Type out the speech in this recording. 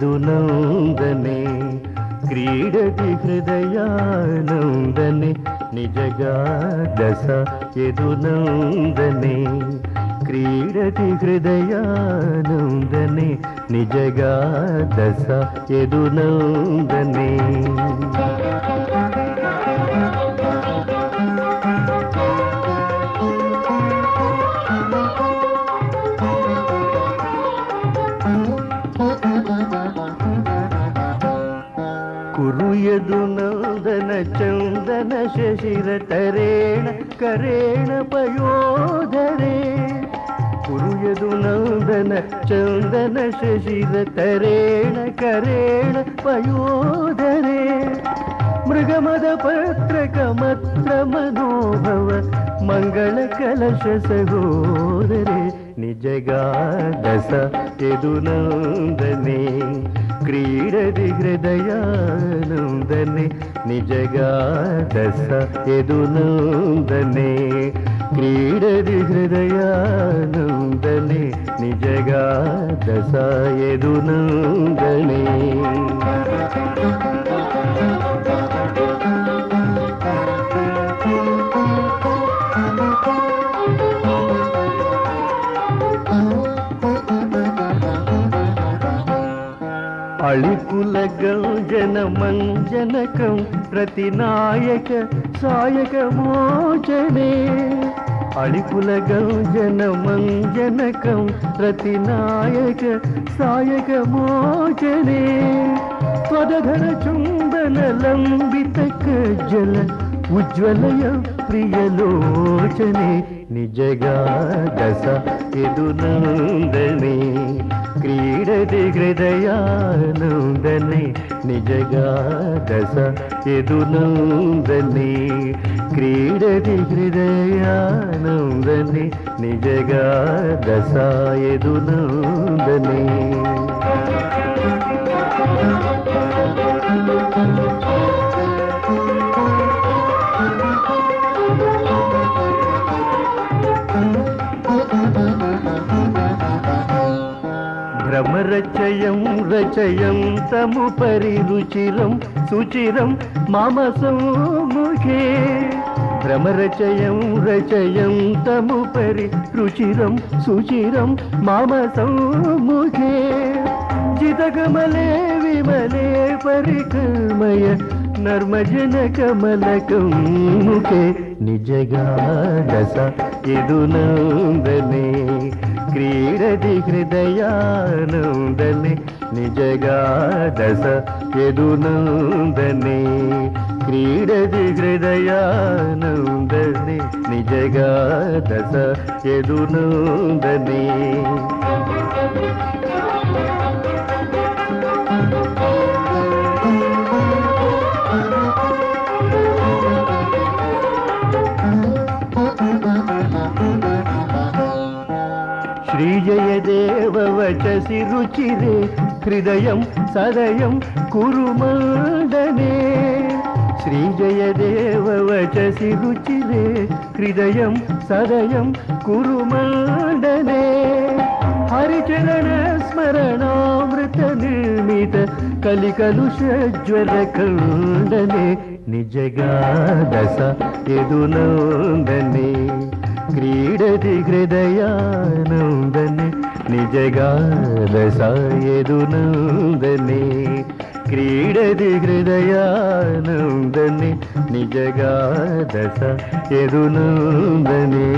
దశాయదునందనే క్రీడతి హృదయానందనే నిజగా దశ ఎదునందనే క్రీడతి హృదయానందనే నిజగా దశ ఎదునందనే ಚಂದನ ಶಶಿರ ತರೇಣ ಕರೇಣ ಪಯೋಧರೆ ಕುರುಯದು ನಂದನ ಚಂದನ ಶಶಿರ ತರೇಣ ಕರೇಣ ಪಯೋಧರೆ ಮೃಗಮದ ಪತ್ರಕ ಮತ್ರ ಮನೋಭವ ಮಂಗಳ ಕಲಶ ಸಹೋದರೇ ನಿಜಗಾದಸ ಎದು ನಂದನೆ ಕ್ರೀಡದಿ ಹೃದಯ నిజగా దశ యదునందనే క్రీడది హృదయానందనే నిజగా దశ యదునందనే అళికుల గౌజన మంజనకం ప్రతినాయక సాయక మోచనే. అళికుల గౌజన మంజనకం ప్రతినాయక సాయక మోచనే. త్వదధర చుందన లంబిత కజ్జల ఉజ్వలయ ప్రియలోచనే. నిజగా దశ ఎదు నందనే హృదయానందనే నిజగా దశ ఎదునందనే క్రీడది హృదయానందనే నిజగా దశ ఎదునందనే భ్రమరచయం రచయం తముపరి రుచిరం సుచిరం మామసం సోముఖే భ్రమరచయం రచయం తముపరి రుచిరం సుచిరం మామసం సోముఖే జితకమలే విమలే పరికమయ నర్మజన కమలకం ముఖే నిజగా దశ ఎదునందనే క్రీడది హృదయానందనే నిజగా దశ ఎదునందనే క్రీడది హృదయానందనే నిజగా దశ ఎదునందనే శ్రీజయదేవ వచసి రుచిరే హృదయం సదయం కురుమందనే. శ్రీజయదేవ వచసి రుచిరే హృదయం సదయం కురుమందనే. హరిచరణ స్మరణామృత నిర్మిత కలికలుషజ్వర ఖండనే. నిజగా దశ ఎదునందనే. క్రీడది హృదయాన నిజగా దశ ఎదునందనే క్రీడది హృదయానందనే నిజగా దశ ఎదునందనే